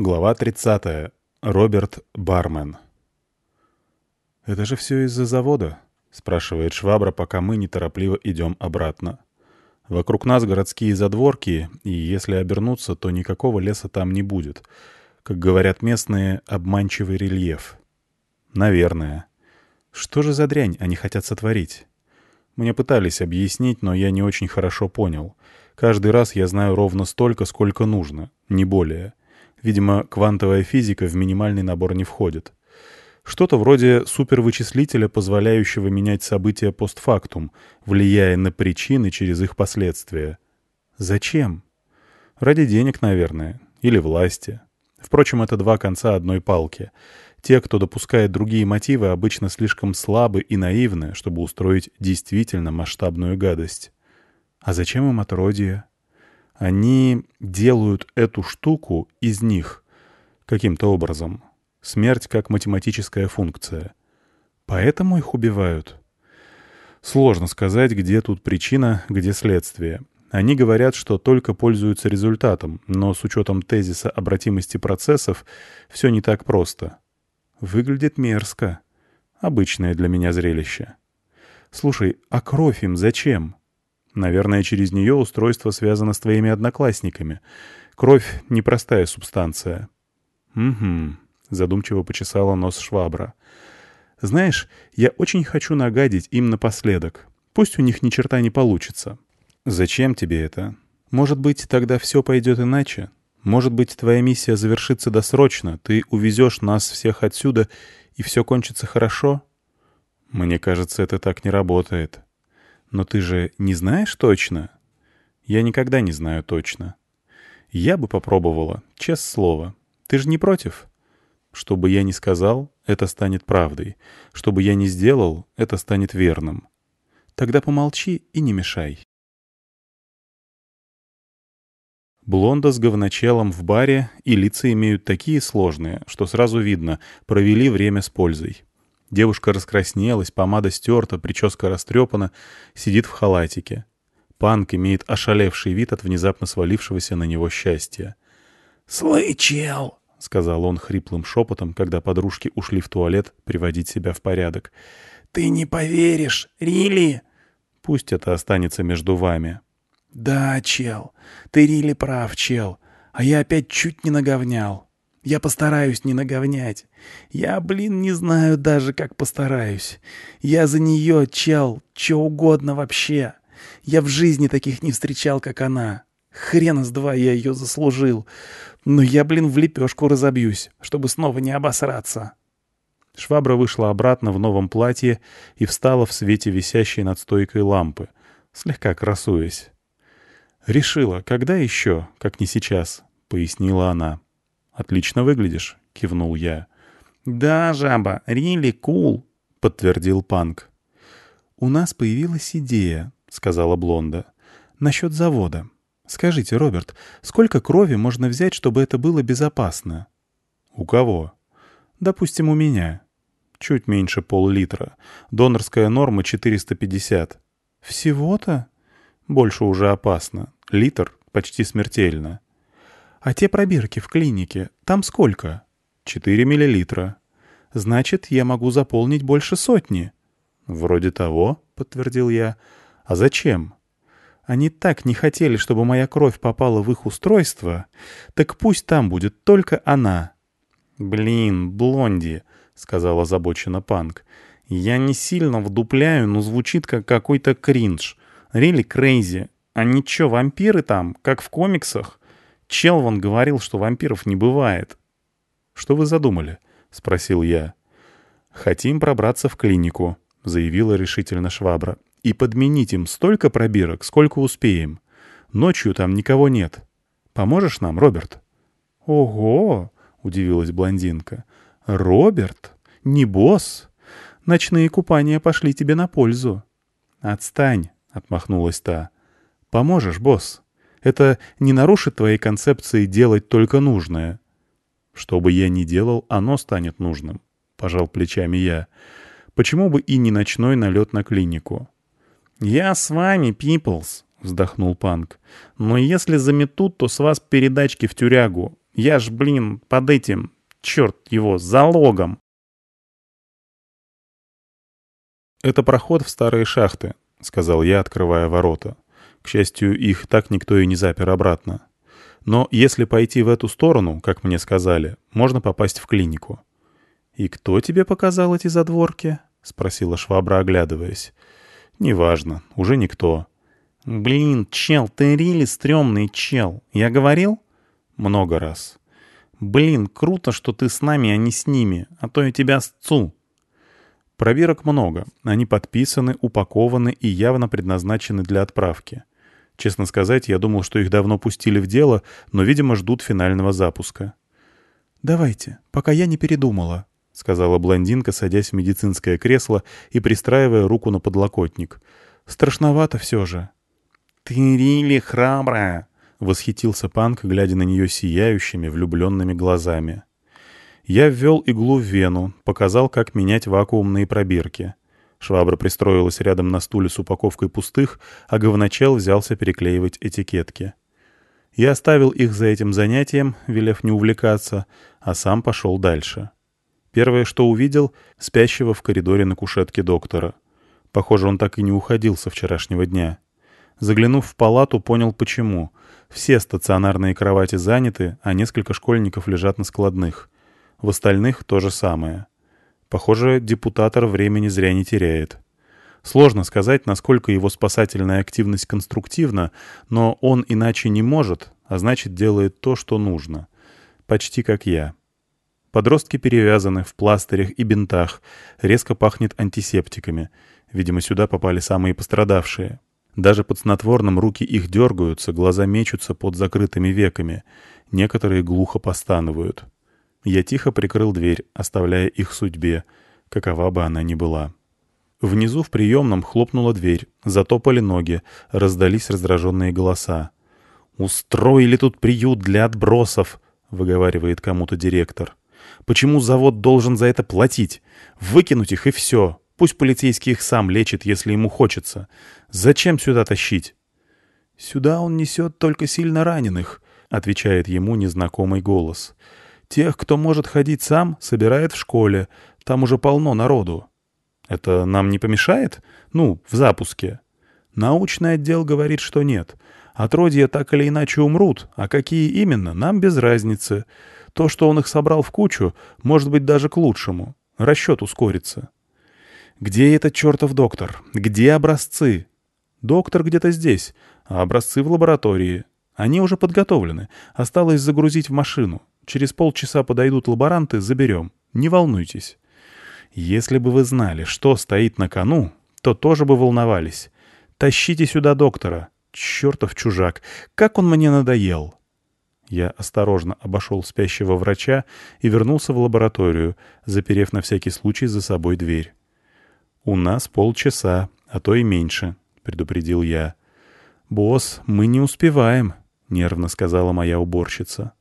Глава 30. Роберт Бармен. «Это же все из-за завода?» — спрашивает Швабра, пока мы неторопливо идем обратно. Вокруг нас городские задворки, и если обернуться, то никакого леса там не будет. Как говорят местные, обманчивый рельеф. Наверное. Что же за дрянь они хотят сотворить? Мне пытались объяснить, но я не очень хорошо понял. Каждый раз я знаю ровно столько, сколько нужно, не более. Видимо, квантовая физика в минимальный набор не входит. Что-то вроде супервычислителя, позволяющего менять события постфактум, влияя на причины через их последствия. Зачем? Ради денег, наверное. Или власти. Впрочем, это два конца одной палки. Те, кто допускает другие мотивы, обычно слишком слабы и наивны, чтобы устроить действительно масштабную гадость. А зачем им отродье? Они делают эту штуку из них каким-то образом. Смерть как математическая функция. Поэтому их убивают. Сложно сказать, где тут причина, где следствие. Они говорят, что только пользуются результатом, но с учетом тезиса обратимости процессов все не так просто. Выглядит мерзко. Обычное для меня зрелище. Слушай, а кровь им зачем? Наверное, через нее устройство связано с твоими одноклассниками. Кровь — непростая субстанция. «Угу», — задумчиво почесала нос швабра. «Знаешь, я очень хочу нагадить им напоследок. Пусть у них ни черта не получится». «Зачем тебе это? Может быть, тогда все пойдет иначе? Может быть, твоя миссия завершится досрочно, ты увезешь нас всех отсюда, и все кончится хорошо?» «Мне кажется, это так не работает», но ты же не знаешь точно? Я никогда не знаю точно. Я бы попробовала, честное слово. Ты же не против? Что бы я ни сказал, это станет правдой. Что бы я ни сделал, это станет верным. Тогда помолчи и не мешай. Блонда с говночелом в баре и лица имеют такие сложные, что сразу видно, провели время с пользой. Девушка раскраснелась, помада стерта, прическа растрепана, сидит в халатике. Панк имеет ошалевший вид от внезапно свалившегося на него счастья. «Слый, чел!» — сказал он хриплым шепотом, когда подружки ушли в туалет приводить себя в порядок. «Ты не поверишь, Рили!» «Пусть это останется между вами». «Да, чел, ты Рили прав, чел, а я опять чуть не наговнял». Я постараюсь не наговнять. Я, блин, не знаю даже, как постараюсь. Я за нее, чел, что угодно вообще. Я в жизни таких не встречал, как она. Хрена с два я ее заслужил. Но я, блин, в лепешку разобьюсь, чтобы снова не обосраться. Швабра вышла обратно в новом платье и встала в свете висящей над стойкой лампы, слегка красуясь. «Решила, когда еще, как не сейчас», — пояснила она. «Отлично выглядишь», — кивнул я. «Да, жаба, really cool», — подтвердил Панк. «У нас появилась идея», — сказала Блонда. «Насчет завода. Скажите, Роберт, сколько крови можно взять, чтобы это было безопасно?» «У кого?» «Допустим, у меня». «Чуть меньше пол-литра. Донорская норма 450». «Всего-то?» «Больше уже опасно. Литр почти смертельно». А те пробирки в клинике, там сколько? Четыре миллилитра. Значит, я могу заполнить больше сотни. Вроде того, подтвердил я. А зачем? Они так не хотели, чтобы моя кровь попала в их устройство, так пусть там будет только она. Блин, Блонди, сказала озабоченно Панк. Я не сильно вдупляю, но звучит как какой-то кринж. Really crazy. Они чё, вампиры там, как в комиксах? Челван говорил, что вампиров не бывает. «Что вы задумали?» — спросил я. «Хотим пробраться в клинику», — заявила решительно Швабра. «И подменить им столько пробирок, сколько успеем. Ночью там никого нет. Поможешь нам, Роберт?» «Ого!» — удивилась блондинка. «Роберт? Не босс? Ночные купания пошли тебе на пользу». «Отстань!» — отмахнулась та. «Поможешь, босс?» Это не нарушит твоей концепции делать только нужное. Что бы я ни делал, оно станет нужным, — пожал плечами я. Почему бы и не ночной налет на клинику? «Я с вами, Пиплс», — вздохнул Панк. «Но если заметут, то с вас передачки в тюрягу. Я ж, блин, под этим, черт его, залогом. «Это проход в старые шахты», — сказал я, открывая ворота. К счастью, их так никто и не запер обратно. Но если пойти в эту сторону, как мне сказали, можно попасть в клинику. «И кто тебе показал эти задворки?» — спросила швабра, оглядываясь. «Неважно, уже никто». «Блин, чел, ты рили стрёмный чел. Я говорил?» «Много раз». «Блин, круто, что ты с нами, а не с ними, а то я тебя сцу». Пробирок много. Они подписаны, упакованы и явно предназначены для отправки. Честно сказать, я думал, что их давно пустили в дело, но, видимо, ждут финального запуска. «Давайте, пока я не передумала», — сказала блондинка, садясь в медицинское кресло и пристраивая руку на подлокотник. «Страшновато все же». «Ты рили храбрая», — восхитился Панк, глядя на нее сияющими, влюбленными глазами. Я ввел иглу в вену, показал, как менять вакуумные пробирки. Швабра пристроилась рядом на стуле с упаковкой пустых, а говночел взялся переклеивать этикетки. Я оставил их за этим занятием, велев не увлекаться, а сам пошел дальше. Первое, что увидел, спящего в коридоре на кушетке доктора. Похоже, он так и не уходил со вчерашнего дня. Заглянув в палату, понял почему. Все стационарные кровати заняты, а несколько школьников лежат на складных — в остальных то же самое. Похоже, депутатор времени зря не теряет. Сложно сказать, насколько его спасательная активность конструктивна, но он иначе не может, а значит делает то, что нужно. Почти как я. Подростки перевязаны в пластырях и бинтах, резко пахнет антисептиками. Видимо, сюда попали самые пострадавшие. Даже под снотворным руки их дергаются, глаза мечутся под закрытыми веками. Некоторые глухо постанывают. Я тихо прикрыл дверь, оставляя их судьбе, какова бы она ни была. Внизу в приемном хлопнула дверь, затопали ноги, раздались раздраженные голоса. «Устроили тут приют для отбросов», — выговаривает кому-то директор. «Почему завод должен за это платить? Выкинуть их и все. Пусть полицейский их сам лечит, если ему хочется. Зачем сюда тащить?» «Сюда он несет только сильно раненых», — отвечает ему незнакомый голос. Тех, кто может ходить сам, собирает в школе. Там уже полно народу. Это нам не помешает? Ну, в запуске. Научный отдел говорит, что нет. Отродья так или иначе умрут, а какие именно, нам без разницы. То, что он их собрал в кучу, может быть даже к лучшему. Расчет ускорится. Где этот чертов доктор? Где образцы? Доктор где-то здесь, а образцы в лаборатории. Они уже подготовлены. Осталось загрузить в машину. Через полчаса подойдут лаборанты, заберем. Не волнуйтесь. Если бы вы знали, что стоит на кону, то тоже бы волновались. Тащите сюда доктора. Чертов чужак, как он мне надоел. Я осторожно обошел спящего врача и вернулся в лабораторию, заперев на всякий случай за собой дверь. «У нас полчаса, а то и меньше», — предупредил я. «Босс, мы не успеваем», — нервно сказала моя уборщица.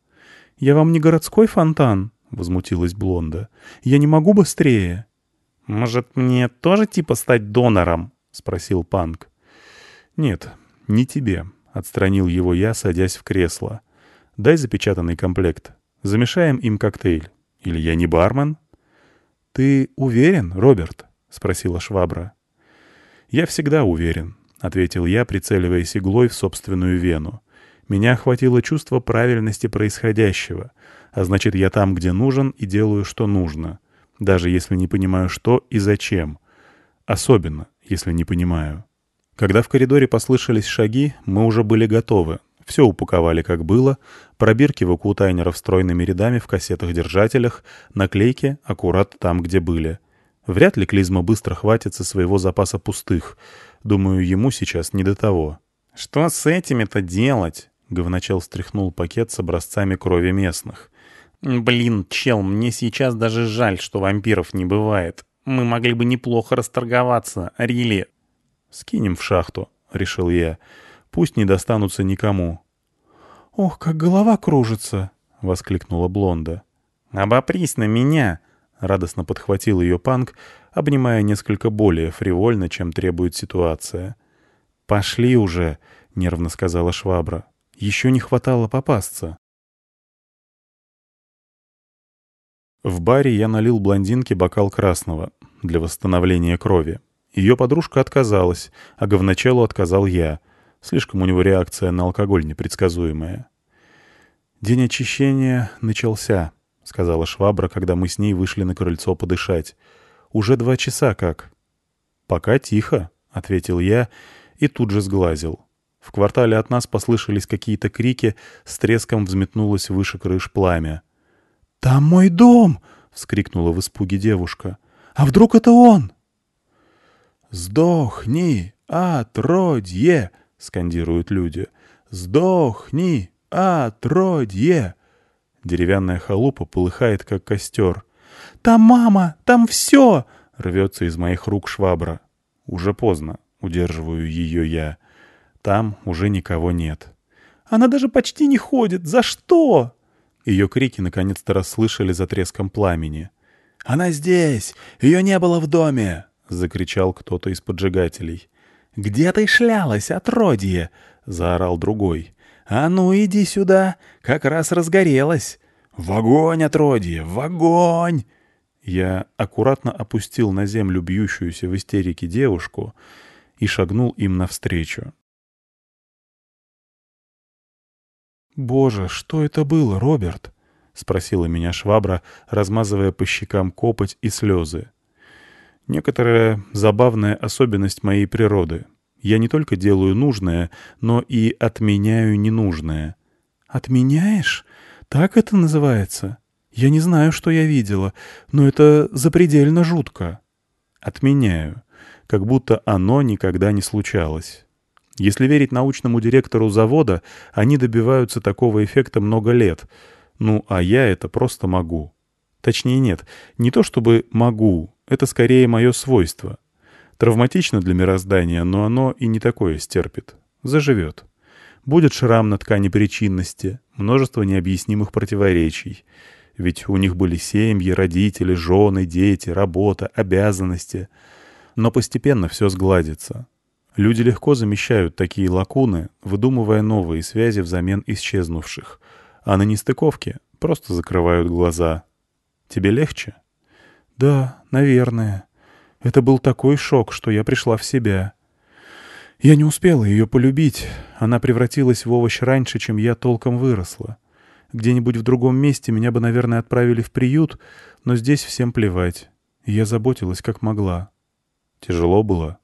«Я вам не городской фонтан?» — возмутилась Блонда. «Я не могу быстрее». «Может, мне тоже типа стать донором?» — спросил Панк. «Нет, не тебе», — отстранил его я, садясь в кресло. «Дай запечатанный комплект. Замешаем им коктейль. Или я не бармен?» «Ты уверен, Роберт?» — спросила швабра. «Я всегда уверен», — ответил я, прицеливаясь иглой в собственную вену. Меня охватило чувство правильности происходящего, а значит, я там, где нужен, и делаю, что нужно, даже если не понимаю, что и зачем. Особенно, если не понимаю. Когда в коридоре послышались шаги, мы уже были готовы. Все упаковали как было, пробирки вакуутайнеров стройными рядами в кассетах-держателях, наклейки аккурат там, где были. Вряд ли Клизма быстро хватится своего запаса пустых. Думаю, ему сейчас не до того. «Что с этими-то делать?» Говночел стряхнул пакет с образцами крови местных. «Блин, чел, мне сейчас даже жаль, что вампиров не бывает. Мы могли бы неплохо расторговаться, Рили». «Скинем в шахту», — решил я. «Пусть не достанутся никому». «Ох, как голова кружится!» — воскликнула Блонда. «Обопрись на меня!» — радостно подхватил ее панк, обнимая несколько более фривольно, чем требует ситуация. «Пошли уже!» — нервно сказала швабра. Еще не хватало попасться. В баре я налил блондинке бокал красного для восстановления крови. Ее подружка отказалась, а говначалу отказал я. Слишком у него реакция на алкоголь непредсказуемая. «День очищения начался», — сказала швабра, когда мы с ней вышли на крыльцо подышать. «Уже два часа как». «Пока тихо», — ответил я и тут же сглазил. В квартале от нас послышались какие-то крики, с треском взметнулось выше крыш пламя. «Там мой дом!» — вскрикнула в испуге девушка. «А вдруг это он?» «Сдохни, отродье!» — скандируют люди. «Сдохни, отродье!» Деревянная халупа полыхает, как костер. «Там мама! Там все!» — рвется из моих рук швабра. Уже поздно, удерживаю ее я. Там уже никого нет. «Она даже почти не ходит! За что?» Ее крики наконец-то расслышали за треском пламени. «Она здесь! Ее не было в доме!» — закричал кто-то из поджигателей. «Где ты шлялась, отродье?» — заорал другой. «А ну, иди сюда! Как раз разгорелась!» «В огонь, отродье! В огонь!» Я аккуратно опустил на землю бьющуюся в истерике девушку и шагнул им навстречу. «Боже, что это было, Роберт?» — спросила меня швабра, размазывая по щекам копоть и слезы. Некоторая забавная особенность моей природы. Я не только делаю нужное, но и отменяю ненужное. «Отменяешь? Так это называется? Я не знаю, что я видела, но это запредельно жутко». «Отменяю. Как будто оно никогда не случалось». Если верить научному директору завода, они добиваются такого эффекта много лет. Ну, а я это просто могу. Точнее, нет, не то чтобы могу, это скорее мое свойство. Травматично для мироздания, но оно и не такое стерпит. Заживет. Будет шрам на ткани причинности, множество необъяснимых противоречий. Ведь у них были семьи, родители, жены, дети, работа, обязанности. Но постепенно все сгладится. Люди легко замещают такие лакуны, выдумывая новые связи взамен исчезнувших, а на нестыковке просто закрывают глаза. Тебе легче? Да, наверное. Это был такой шок, что я пришла в себя. Я не успела ее полюбить. Она превратилась в овощ раньше, чем я толком выросла. Где-нибудь в другом месте меня бы, наверное, отправили в приют, но здесь всем плевать. я заботилась, как могла. Тяжело было?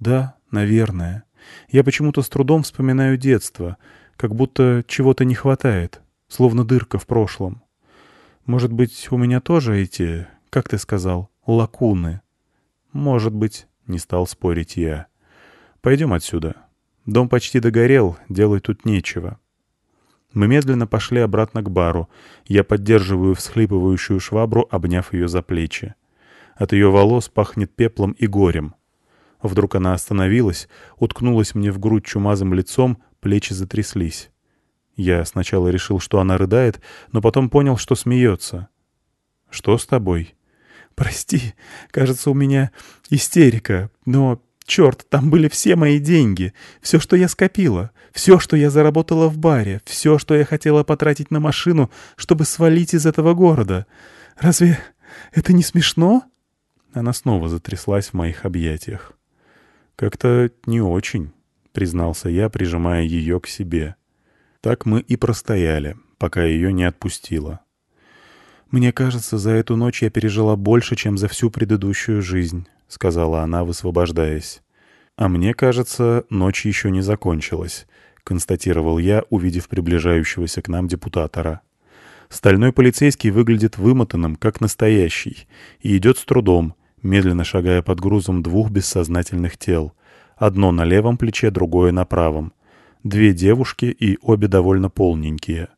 Да, Наверное. Я почему-то с трудом вспоминаю детство, как будто чего-то не хватает, словно дырка в прошлом. Может быть, у меня тоже эти, как ты сказал, лакуны? Может быть, не стал спорить я. Пойдем отсюда. Дом почти догорел, делать тут нечего. Мы медленно пошли обратно к бару. Я поддерживаю всхлипывающую швабру, обняв ее за плечи. От ее волос пахнет пеплом и горем. Вдруг она остановилась, уткнулась мне в грудь чумазым лицом, плечи затряслись. Я сначала решил, что она рыдает, но потом понял, что смеется. «Что с тобой?» «Прости, кажется, у меня истерика, но, черт, там были все мои деньги, все, что я скопила, все, что я заработала в баре, все, что я хотела потратить на машину, чтобы свалить из этого города. Разве это не смешно?» Она снова затряслась в моих объятиях. «Как-то не очень», — признался я, прижимая ее к себе. Так мы и простояли, пока ее не отпустила. «Мне кажется, за эту ночь я пережила больше, чем за всю предыдущую жизнь», — сказала она, высвобождаясь. «А мне кажется, ночь еще не закончилась», — констатировал я, увидев приближающегося к нам депутатора. Стальной полицейский выглядит вымотанным, как настоящий, и идет с трудом, медленно шагая под грузом двух бессознательных тел. Одно на левом плече, другое на правом. Две девушки и обе довольно полненькие.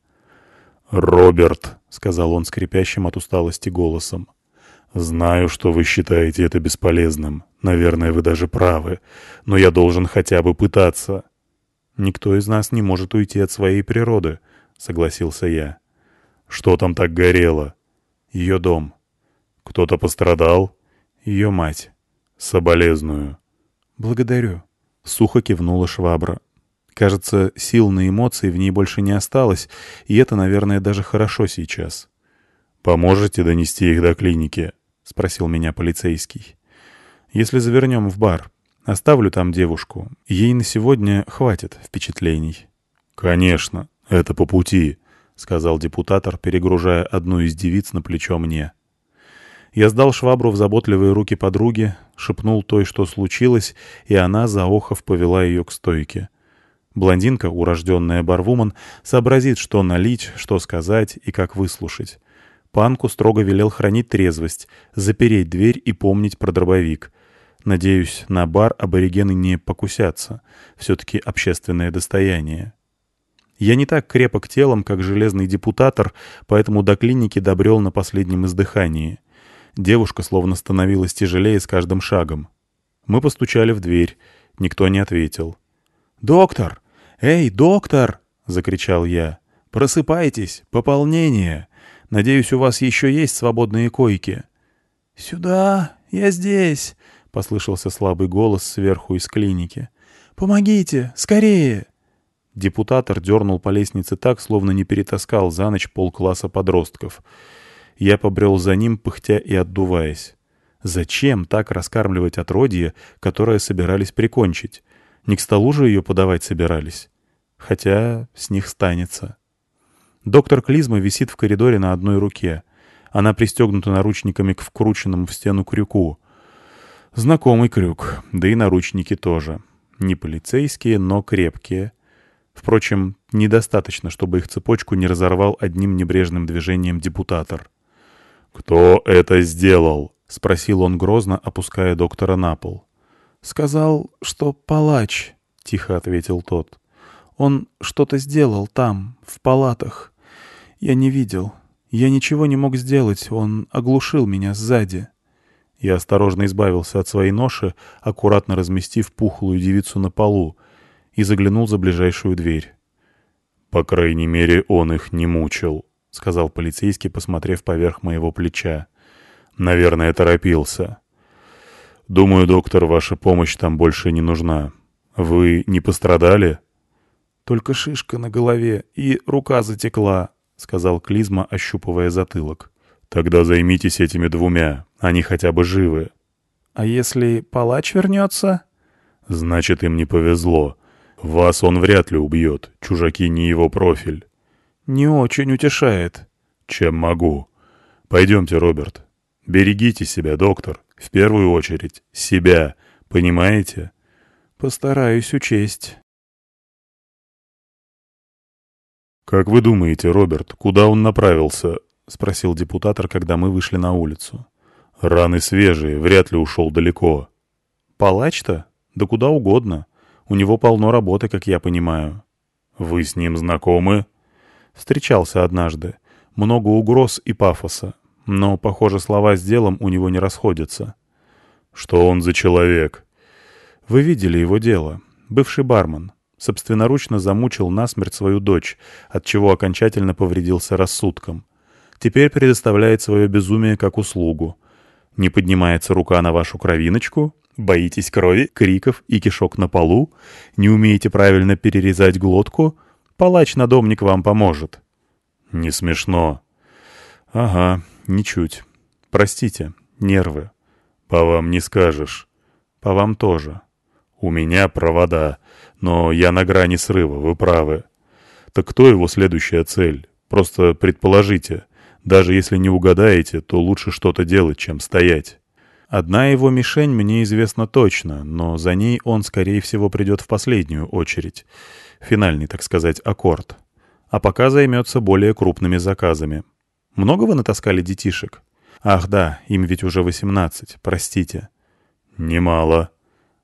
«Роберт», — сказал он скрипящим от усталости голосом, — «знаю, что вы считаете это бесполезным. Наверное, вы даже правы. Но я должен хотя бы пытаться». «Никто из нас не может уйти от своей природы», — согласился я. «Что там так горело?» «Ее дом». «Кто-то пострадал?» Ее мать. Соболезную. Благодарю. Сухо кивнула швабра. Кажется, сил на эмоции в ней больше не осталось, и это, наверное, даже хорошо сейчас. «Поможете донести их до клиники?» — спросил меня полицейский. «Если завернем в бар. Оставлю там девушку. Ей на сегодня хватит впечатлений». «Конечно, это по пути», — сказал депутатор, перегружая одну из девиц на плечо мне. Я сдал швабру в заботливые руки подруги, шепнул той, что случилось, и она, заохов, повела ее к стойке. Блондинка, урожденная барвуман, сообразит, что налить, что сказать и как выслушать. Панку строго велел хранить трезвость, запереть дверь и помнить про дробовик. Надеюсь, на бар аборигены не покусятся. Все-таки общественное достояние. Я не так крепок телом, как железный депутатор, поэтому до клиники добрел на последнем издыхании. Девушка словно становилась тяжелее с каждым шагом. Мы постучали в дверь. Никто не ответил. «Доктор! Эй, доктор!» — закричал я. «Просыпайтесь! Пополнение! Надеюсь, у вас еще есть свободные койки?» «Сюда! Я здесь!» — послышался слабый голос сверху из клиники. «Помогите! Скорее!» Депутатор дернул по лестнице так, словно не перетаскал за ночь полкласса подростков. Я побрел за ним, пыхтя и отдуваясь. Зачем так раскармливать отродье, которое собирались прикончить? Не к столу же ее подавать собирались. Хотя с них станется. Доктор Клизма висит в коридоре на одной руке. Она пристегнута наручниками к вкрученному в стену крюку. Знакомый крюк, да и наручники тоже. Не полицейские, но крепкие. Впрочем, недостаточно, чтобы их цепочку не разорвал одним небрежным движением депутатор. «Кто это сделал?» — спросил он грозно, опуская доктора на пол. «Сказал, что палач», — тихо ответил тот. «Он что-то сделал там, в палатах. Я не видел. Я ничего не мог сделать, он оглушил меня сзади». Я осторожно избавился от своей ноши, аккуратно разместив пухлую девицу на полу, и заглянул за ближайшую дверь. «По крайней мере, он их не мучил», — сказал полицейский, посмотрев поверх моего плеча. «Наверное, торопился. Думаю, доктор, ваша помощь там больше не нужна. Вы не пострадали?» «Только шишка на голове и рука затекла», — сказал Клизма, ощупывая затылок. «Тогда займитесь этими двумя, они хотя бы живы». «А если палач вернется?» «Значит, им не повезло. Вас он вряд ли убьет, чужаки не его профиль». «Не очень утешает». «Чем могу. Пойдемте, Роберт. Берегите себя, доктор. В первую очередь, себя. Понимаете?» «Постараюсь учесть». «Как вы думаете, Роберт, куда он направился?» — спросил депутатор, когда мы вышли на улицу. «Раны свежие, вряд ли ушел далеко». «Палач-то? Да куда угодно. У него полно работы, как я понимаю». «Вы с ним знакомы?» Встречался однажды. Много угроз и пафоса. Но, похоже, слова с делом у него не расходятся. «Что он за человек?» «Вы видели его дело. Бывший бармен. Собственноручно замучил насмерть свою дочь, от чего окончательно повредился рассудком. Теперь предоставляет свое безумие как услугу. Не поднимается рука на вашу кровиночку? Боитесь крови, криков и кишок на полу? Не умеете правильно перерезать глотку? Палач-надомник вам поможет». «Не смешно». «Ага, ничуть. Простите, нервы». «По вам не скажешь». «По вам тоже». «У меня провода, но я на грани срыва, вы правы». «Так кто его следующая цель? Просто предположите. Даже если не угадаете, то лучше что-то делать, чем стоять». Одна его мишень мне известна точно, но за ней он, скорее всего, придет в последнюю очередь финальный, так сказать, аккорд. А пока займется более крупными заказами. Много вы натаскали детишек? Ах да, им ведь уже 18, простите. Немало.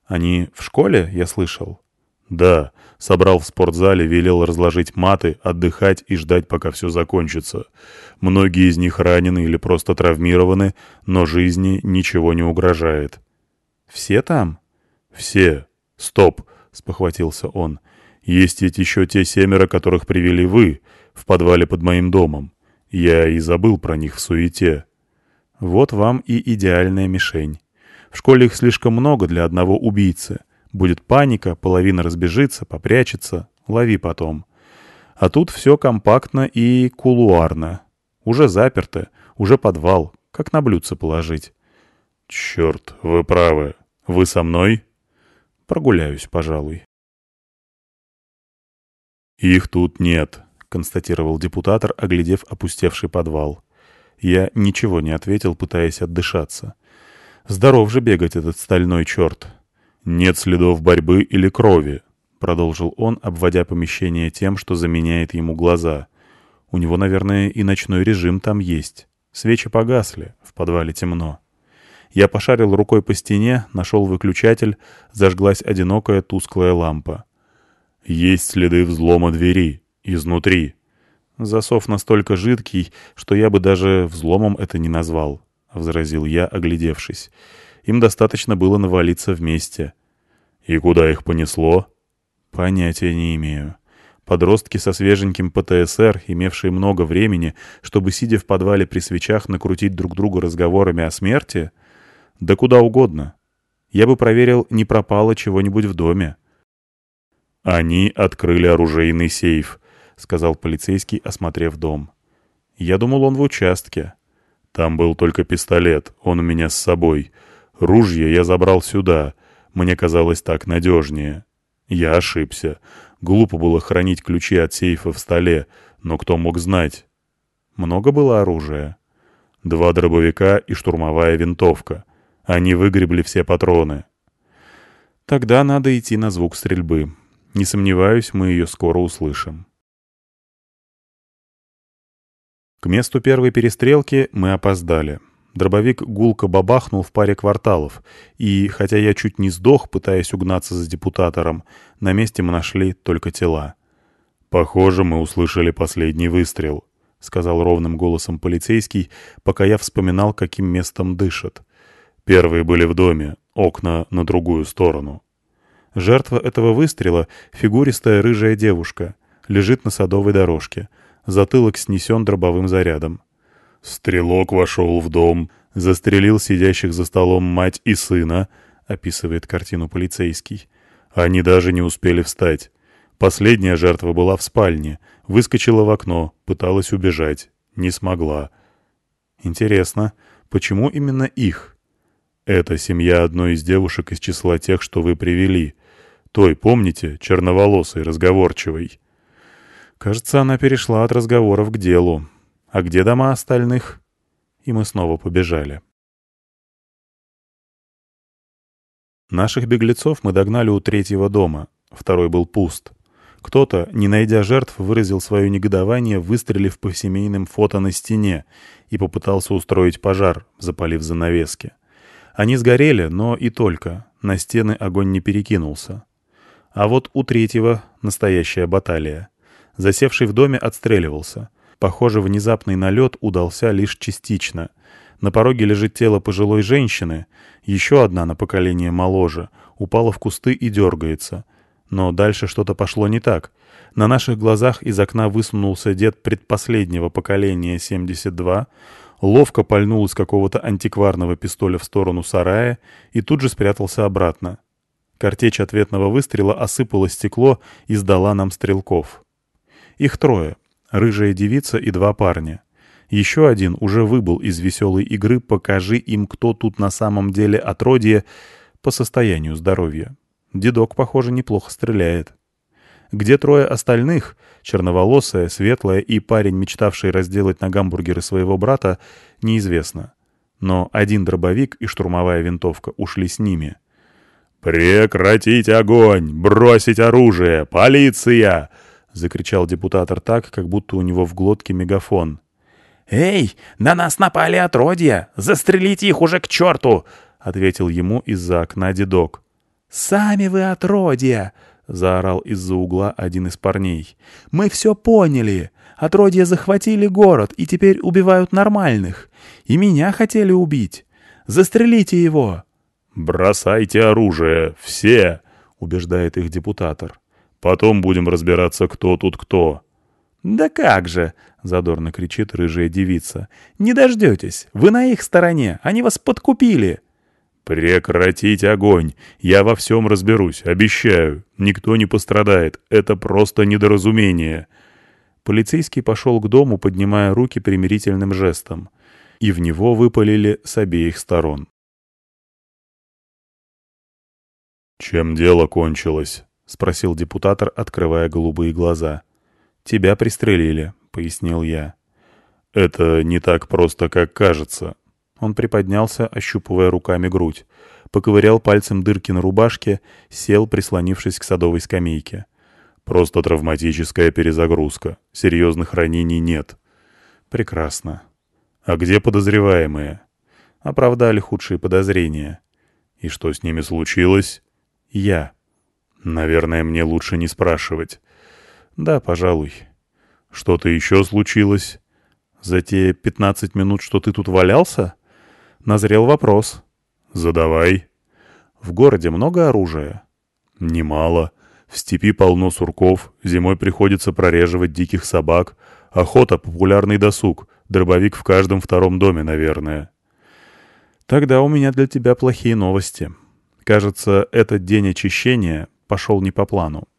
Они в школе, я слышал? Да, собрал в спортзале, велел разложить маты, отдыхать и ждать, пока все закончится. Многие из них ранены или просто травмированы, но жизни ничего не угрожает. Все там? Все. Стоп, спохватился он. Есть ведь еще те семеро, которых привели вы, в подвале под моим домом. Я и забыл про них в суете. Вот вам и идеальная мишень. В школе их слишком много для одного убийцы. Будет паника, половина разбежится, попрячется. Лови потом. А тут все компактно и кулуарно. Уже заперто, уже подвал, как на блюдце положить. «Черт, вы правы. Вы со мной?» «Прогуляюсь, пожалуй». «Их тут нет», — констатировал депутатор, оглядев опустевший подвал. Я ничего не ответил, пытаясь отдышаться. Здоров же бегать этот стальной черт. Нет следов борьбы или крови, — продолжил он, обводя помещение тем, что заменяет ему глаза. У него, наверное, и ночной режим там есть. Свечи погасли, в подвале темно. Я пошарил рукой по стене, нашел выключатель, зажглась одинокая тусклая лампа. Есть следы взлома двери. Изнутри. Засов настолько жидкий, что я бы даже взломом это не назвал, — возразил я, оглядевшись. Им достаточно было навалиться вместе. И куда их понесло? Понятия не имею. Подростки со свеженьким ПТСР, имевшие много времени, чтобы, сидя в подвале при свечах, накрутить друг друга разговорами о смерти? Да куда угодно. Я бы проверил, не пропало чего-нибудь в доме. «Они открыли оружейный сейф», — сказал полицейский, осмотрев дом. «Я думал, он в участке». «Там был только пистолет, он у меня с собой. Ружье я забрал сюда. Мне казалось так надежнее. Я ошибся. Глупо было хранить ключи от сейфа в столе, но кто мог знать?» «Много было оружия?» «Два дробовика и штурмовая винтовка. Они выгребли все патроны». «Тогда надо идти на звук стрельбы. Не сомневаюсь, мы ее скоро услышим. К месту первой перестрелки мы опоздали. Дробовик гулко бабахнул в паре кварталов, и, хотя я чуть не сдох, пытаясь угнаться за депутатором, на месте мы нашли только тела. «Похоже, мы услышали последний выстрел», — сказал ровным голосом полицейский, пока я вспоминал, каким местом дышат. «Первые были в доме, окна на другую сторону». Жертва этого выстрела — фигуристая рыжая девушка. Лежит на садовой дорожке. Затылок снесен дробовым зарядом. «Стрелок вошел в дом, застрелил сидящих за столом мать и сына», — описывает картину полицейский. «Они даже не успели встать. Последняя жертва была в спальне, выскочила в окно, пыталась убежать. Не смогла». «Интересно, почему именно их?» «Это семья одной из девушек из числа тех, что вы привели», той, помните, черноволосой, разговорчивой. Кажется, она перешла от разговоров к делу. А где дома остальных? И мы снова побежали. Наших беглецов мы догнали у третьего дома. Второй был пуст. Кто-то, не найдя жертв, выразил свое негодование, выстрелив по семейным фото на стене и попытался устроить пожар, запалив занавески. Они сгорели, но и только. На стены огонь не перекинулся. А вот у третьего настоящая баталия. Засевший в доме отстреливался. Похоже, внезапный налет удался лишь частично. На пороге лежит тело пожилой женщины, еще одна на поколение моложе, упала в кусты и дергается. Но дальше что-то пошло не так. На наших глазах из окна высунулся дед предпоследнего поколения 72, ловко пальнул из какого-то антикварного пистоля в сторону сарая и тут же спрятался обратно. Картечь ответного выстрела осыпала стекло и сдала нам стрелков. Их трое. Рыжая девица и два парня. Еще один уже выбыл из веселой игры «Покажи им, кто тут на самом деле отродье» по состоянию здоровья. Дедок, похоже, неплохо стреляет. Где трое остальных, черноволосая, светлая и парень, мечтавший разделать на гамбургеры своего брата, неизвестно. Но один дробовик и штурмовая винтовка ушли с ними — «Прекратить огонь! Бросить оружие! Полиция!» — закричал депутатор так, как будто у него в глотке мегафон. «Эй, на нас напали отродья! Застрелите их уже к черту!» — ответил ему из-за окна дедок. «Сами вы отродья!» — заорал из-за угла один из парней. «Мы все поняли. Отродья захватили город и теперь убивают нормальных. И меня хотели убить. Застрелите его!» «Бросайте оружие, все!» — убеждает их депутатор. «Потом будем разбираться, кто тут кто». «Да как же!» — задорно кричит рыжая девица. «Не дождетесь! Вы на их стороне! Они вас подкупили!» «Прекратить огонь! Я во всем разберусь, обещаю! Никто не пострадает, это просто недоразумение!» Полицейский пошел к дому, поднимая руки примирительным жестом, и в него выпалили с обеих сторон. «Чем дело кончилось?» — спросил депутатор, открывая голубые глаза. «Тебя пристрелили», — пояснил я. «Это не так просто, как кажется». Он приподнялся, ощупывая руками грудь, поковырял пальцем дырки на рубашке, сел, прислонившись к садовой скамейке. «Просто травматическая перезагрузка. Серьезных ранений нет». «Прекрасно. А где подозреваемые?» «Оправдали худшие подозрения». «И что с ними случилось?» «Я». «Наверное, мне лучше не спрашивать». «Да, пожалуй». «Что-то еще случилось?» «За те пятнадцать минут, что ты тут валялся?» «Назрел вопрос». «Задавай». «В городе много оружия?» «Немало. В степи полно сурков, зимой приходится прореживать диких собак. Охота — популярный досуг, дробовик в каждом втором доме, наверное». «Тогда у меня для тебя плохие новости. Кажется, этот день очищения пошел не по плану.